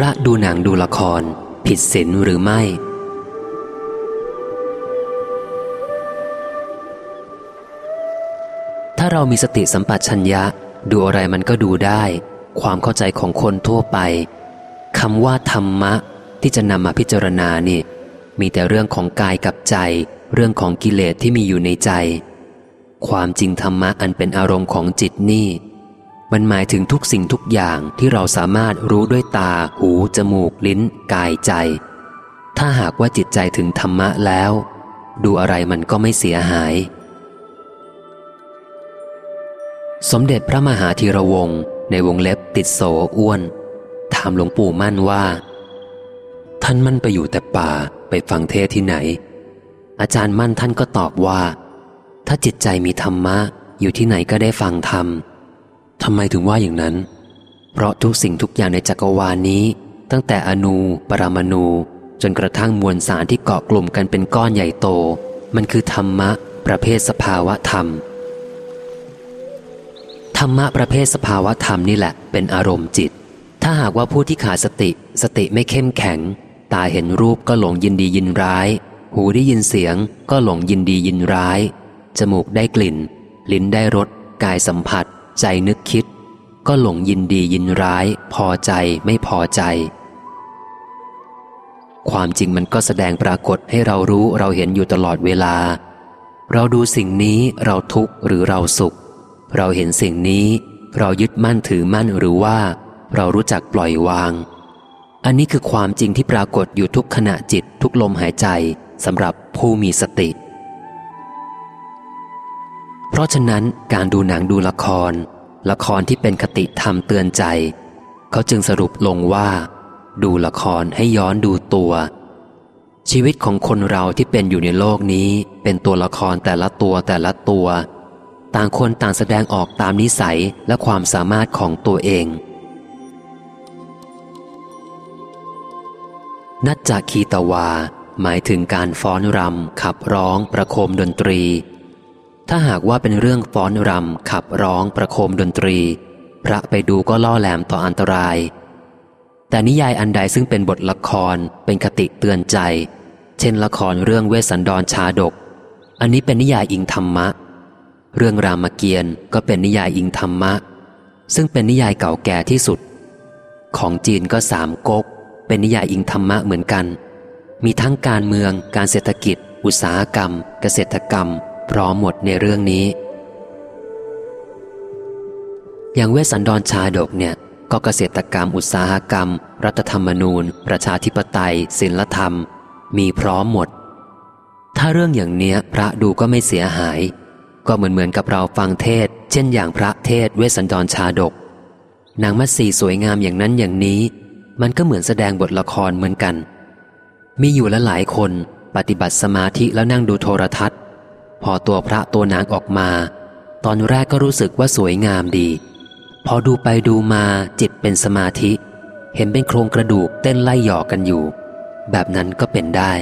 ระดูหนังดูละคร ผิดศีลหรือไม่ ถ้าเรามีสติสัมปชัญญะ ดูอะไรมันก็ดูได้ ความเข้าใจของคนทั่วไปคำว่าธรรมะที่จะนำมาพิจารณานี่ มีแต่เรื่องของกายกับใจ เรื่องของกิเลสที่มีอยู่ในใจ ความจริงธรรมะอันเป็นอารมณ์ของจิตนี่ มันหมายถึงทุกสิ่งทุกอย่างที่เราสามารถรู้ด้วยตา หู จมูก ลิ้น กายใจ ถ้าหากว่าจิตใจถึงธรรมะแล้ว ดูอะไรมันก็ไม่เสียหาย สมเด็จพระมหาธีระวงศ์ในวงเล็บติดโสอ้วน ถามหลวงปู่มั่นว่า ท่านมั่นไปอยู่แต่ป่าไปฟังเทศที่ไหน อาจารย์มั่นท่านก็ตอบว่า ถ้าจิตใจมีธรรมะ อยู่ที่ไหนก็ได้ฟังธรรม ทำไมถึงว่าอย่างนั้น เพราะทุกสิ่งทุกอย่างในจักรวาลนี้ ตั้งแต่อนู ปรมาณูจนกระทั่งมวลสารที่เกาะกลุ่มกันเป็นก้อนใหญ่โต มันคือธรรมะ ประเภทสภาวะธรรม ธรรมะประเภทสภาวะธรรมนี่แหละ เป็นอารมณ์จิต ถ้าหากว่าผู้ที่ขาดสติ สติไม่เข้มแข็ง ตาเห็นรูปก็หลงยินดียินร้าย หูได้ยินเสียง ก็หลงยินดียินร้าย จมูกได้กลิ่น ลิ้นได้รส กายสัมผัส ใจนึกคิด ก็หลงยินดียินร้าย พอใจไม่พอใจ ความจริงมันก็แสดงปรากฏให้เรารู้เราเห็นอยู่ตลอดเวลา เราดูสิ่งนี้เราทุกข์หรือเราสุข เราเห็นสิ่งนี้ เรายึดมั่นถือมั่นหรือว่า เรารู้จักปล่อยวาง อันนี้คือความจริงที่ปรากฏอยู่ทุกขณะจิตทุกลมหายใจสำหรับผู้มีสติ ราะฉะนั้นการดูหนังดูละคร ละครที่เป็นคติธรรมเตือนใจ เขาจึงสรุปลงว่า ดูละครให้ย้อนดูตัว ชีวิตของคนเราที่เป็นอยู่ในโลกนี้ เป็นตัวละครแต่ละตัวแต่ละตัว ต่างคนต่างแสดงออกตามนิสัยและความสามารถของตัวเองนัจจคีตวา หมายถึงการฟ้อนรำขับร้องประโคมดนตรี ถ้าหากว่าเป็นเรื่องฟ้อนรำขับร้องประโคมดนตรี พระไปดูก็ล่อแหลมต่ออันตราย แต่นิยายอันใดซึ่งเป็นบทละครเป็นคติเตือนใจ เช่นละครเรื่องเวสันดรชาดก อันนี้เป็นนิยายอิงธรรมะ เรื่องรามเกียรติ์ก็เป็นนิยายอิงธรรมะ ซึ่งเป็นนิยายเก่าแก่ที่สุด ของจีนก็สามก๊ก เป็นนิยายอิงธรรมะเหมือนกัน มีทั้งการเมือง การเศรษฐกิจ อุตสาหกรรม เกษตรกรรม พร้อมหมดในเรื่องนี้ อย่างเวสันดรชาดกเนี่ย ก็เกษตรกรรมอุตสาหกรรม รัฐธรรมนูญ ประชาธิปไตยศิลธรรม มีพร้อมหมด ถ้าเรื่องอย่างเนี้ยพระดูก็ไม่เสียหาย ก็เหมือนเหมือนกับเราฟังเทศ เช่นอย่างพระเทศเวสันดรชาดก นางมัตสีสวยงามอย่างนั้นอย่างนี้ มันก็เหมือนแสดงบทละครเหมือนกัน มีอยู่ละหลายคนปฏิบัติสมาธิแล้วนั่งดูโทรทัศน์ พอตัวพระตัวนางออกมา ตอนแรกก็รู้สึกว่าสวยงามดี พอดูไปดูมาจิตเป็นสมาธิ เห็นเป็นโครงกระดูกเต้นไล่หยอกกันอยู่ แบบนั้นก็เป็นได้